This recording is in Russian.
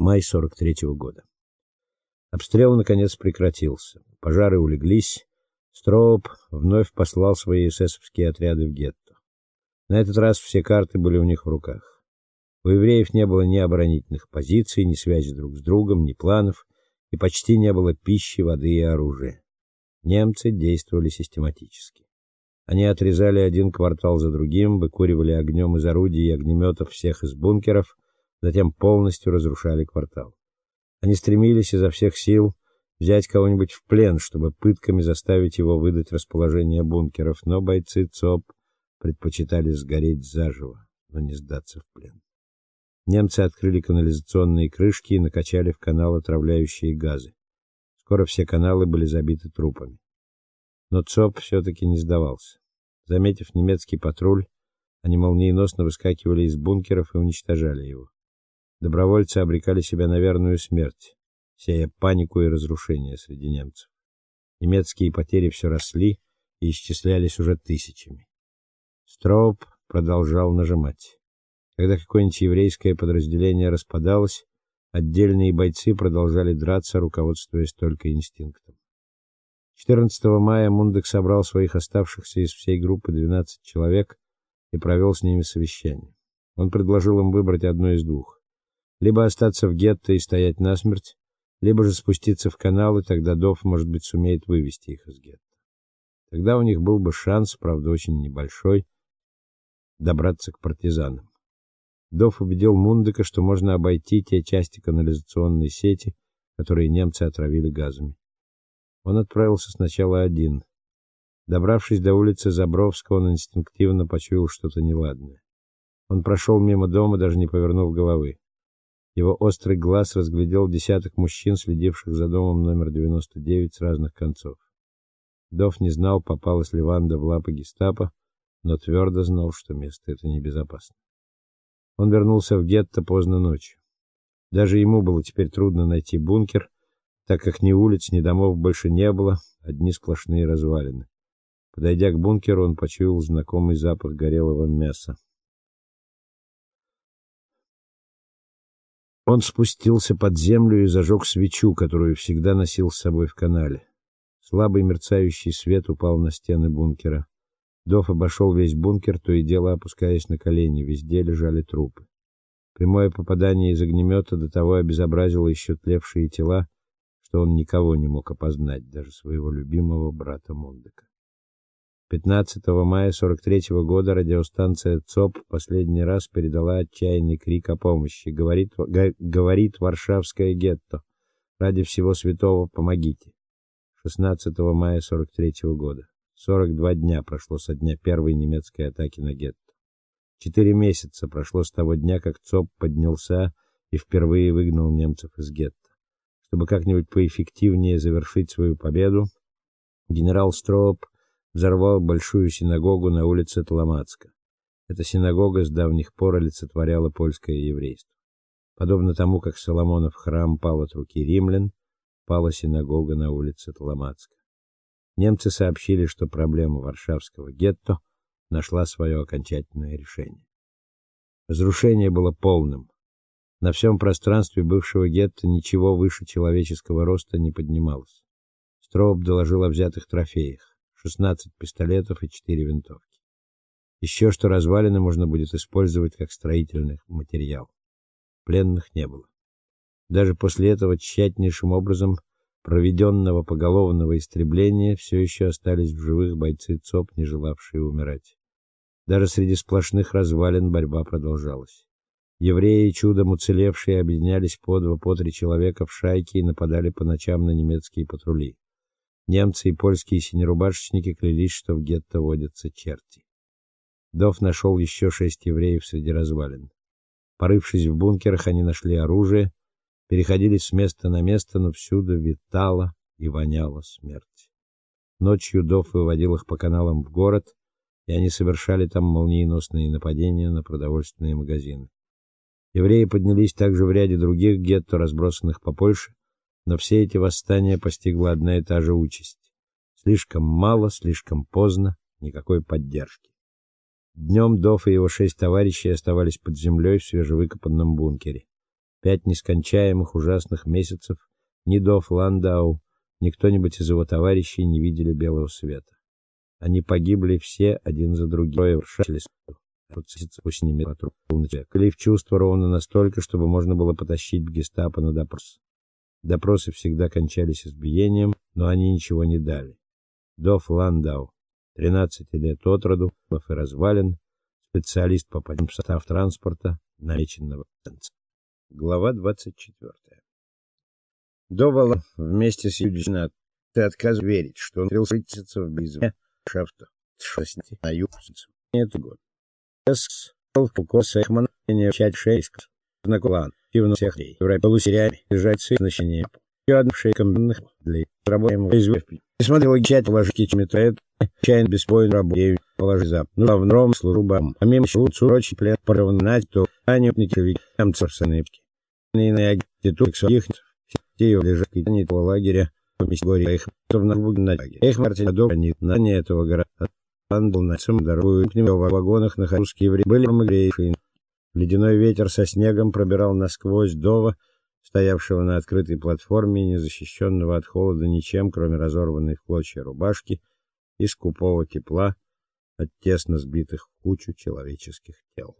Май 43-го года. Обстрел наконец прекратился. Пожары улеглись. Строуп вновь послал свои эсэсовские отряды в гетто. На этот раз все карты были у них в руках. У евреев не было ни оборонительных позиций, ни связи друг с другом, ни планов, и почти не было пищи, воды и оружия. Немцы действовали систематически. Они отрезали один квартал за другим, выкуривали огнем из орудий и огнеметов всех из бункеров, затем полностью разрушали квартал. Они стремились изо всех сил взять кого-нибудь в плен, чтобы пытками заставить его выдать расположение бункеров, но бойцы ЦОП предпочитали сгореть заживо, но не сдаться в плен. Немцы открыли канализационные крышки и накачали в канал отравляющие газы. Скоро все каналы были забиты трупами. Но ЦОП все таки не сдавался. Заметив немецкий патруль, они молниеносно выскакивали из бункеров и уничтожали его. Добровольцы обрекали себя на верную смерть, сея панику и разрушение среди немцев. Немецкие потери все росли и исчислялись уже тысячами. Строуп продолжал нажимать. Когда какое-нибудь еврейское подразделение распадалось, отдельные бойцы продолжали драться, руководствуясь только инстинктом. 14 мая Мундек собрал своих оставшихся из всей группы 12 человек и провел с ними совещание. Он предложил им выбрать одно из двух: либо остаться в гетто и стоять насмерть, либо же спуститься в канал, и тогда Дов, может быть, сумеет вывести их из гетто. Тогда у них был бы шанс, правда, очень небольшой, добраться к партизанам. Дов убедил Мундека, что можно обойти те части канализационной сети, которые немцы отравили газами. Он отправился сначала один. Добравшись до улицы Забровского, он инстинктивно почуял что-то неладное. Он прошел мимо дома, даже не повернув головы. Его острый глаз разглядел десяток мужчин, следивших за домом номер 99 с разных концов. Дов не знал, попалась ли Ванда в лапы гестапо, но твердо знал, что место это небезопасно. Он вернулся в гетто поздно ночью. Даже ему было теперь трудно найти бункер, так как ни улиц, ни домов больше не было, одни сплошные развалины. Подойдя к бункеру, он почуял знакомый запах горелого мяса. Он спустился под землю и зажег свечу, которую всегда носил с собой в канале. Слабый мерцающий свет упал на стены бункера. Доф обошел весь бункер, то и дело опускаясь на колени, везде лежали трупы. Прямое попадание из огнемета до того обезобразило еще тлевшие тела, что он никого не мог опознать, даже своего любимого брата Мондека. 15 мая 43 -го года радиостанция ЦОП последний раз передала отчаянный крик о помощи. Говорит говорит Варшавское гетто. Ради всего святого помогите. 16 мая 43 -го года. 42 дня прошло со дня первой немецкой атаки на гетто. Четыре месяца прошло с того дня, как ЦОП поднялся и впервые выгнал немцев из гетто. Чтобы как-нибудь поэффективнее завершить свою победу, генерал Строуп взорвал большую синагогу на улице Тломацка. Эта синагога с давних пор олицетворяла польское еврейство. Подобно тому, как Соломонов храм пал от руки римлян, пала синагога на улице Тломацка. Немцы сообщили, что проблема Варшавского гетто нашла свое окончательное решение. Разрушение было полным. На всем пространстве бывшего гетто ничего выше человеческого роста не поднималось. Строуп доложил о взятых трофеях. 16 пистолетов и 4 винтовки. Еще что развалины можно будет использовать как строительный материал. Пленных не было. Даже после этого тщательнейшим образом проведенного поголовного истребления все еще остались в живых бойцы ЦОП, не желавшие умирать. Даже среди сплошных развалин борьба продолжалась. Евреи, чудом уцелевшие, объединялись по два, по три человека в шайки и нападали по ночам на немецкие патрули. Немцы и польские синерубашечники клялись, что в гетто водятся черти. Дов нашел еще шесть евреев среди развалин. Порывшись в бункерах, они нашли оружие, переходили с места на место, но всюду витала и воняла смерть. Ночью Дов выводил их по каналам в город, и они совершали там молниеносные нападения на продовольственные магазины. Евреи поднялись также в ряде других гетто, разбросанных по Польше, но все эти восстания постигла одна и та же участь. Слишком мало, слишком поздно, никакой поддержки. Днем Доф и его шесть товарищей оставались под землей в свежевыкопанном бункере. Пять нескончаемых ужасных месяцев ни Доф Ландау, ни кто-нибудь из его товарищей не видели белого света. Они погибли все один за другим, вршались с ними Клифф чувство ровно настолько, чтобы можно было потащить в гестапо на допрос. Допросы всегда кончались избиением, но они ничего не дали. Доф Ландау, 13 лет от роду, и развален, специалист по подъему состав транспорта, намеченного станции. Глава 24. Довола вместе с Юдична ты отказ верить, что он решился в безве шафта шести на юг это год. С Колкос Эхман не чать шейск. Знакоман. Пивно всех дей. В полусериале лежать сын начинение. Еще одна шейкомных для работаемого известки. Не смотрел чать положки чметает. Чайн беспоин работаю. Положи зап. Ну, а в норм служу бам. А мимо шут урочи плет поравнать, то они никовик. Амцев саныпки. Не на агиту своих те лежат и не того лагеря. Помесь горе их. То в лагере. Эх, Мартин, до на не этого города. Он был на самом дорогую к нему в вагонах на русские евреи были помогрейшие. Ледяной ветер со снегом пробирал насквозь Дова, стоявшего на открытой платформе, не защищенного от холода ничем, кроме разорванной в клочья рубашки и скупого тепла от тесно сбитых в кучу человеческих тел.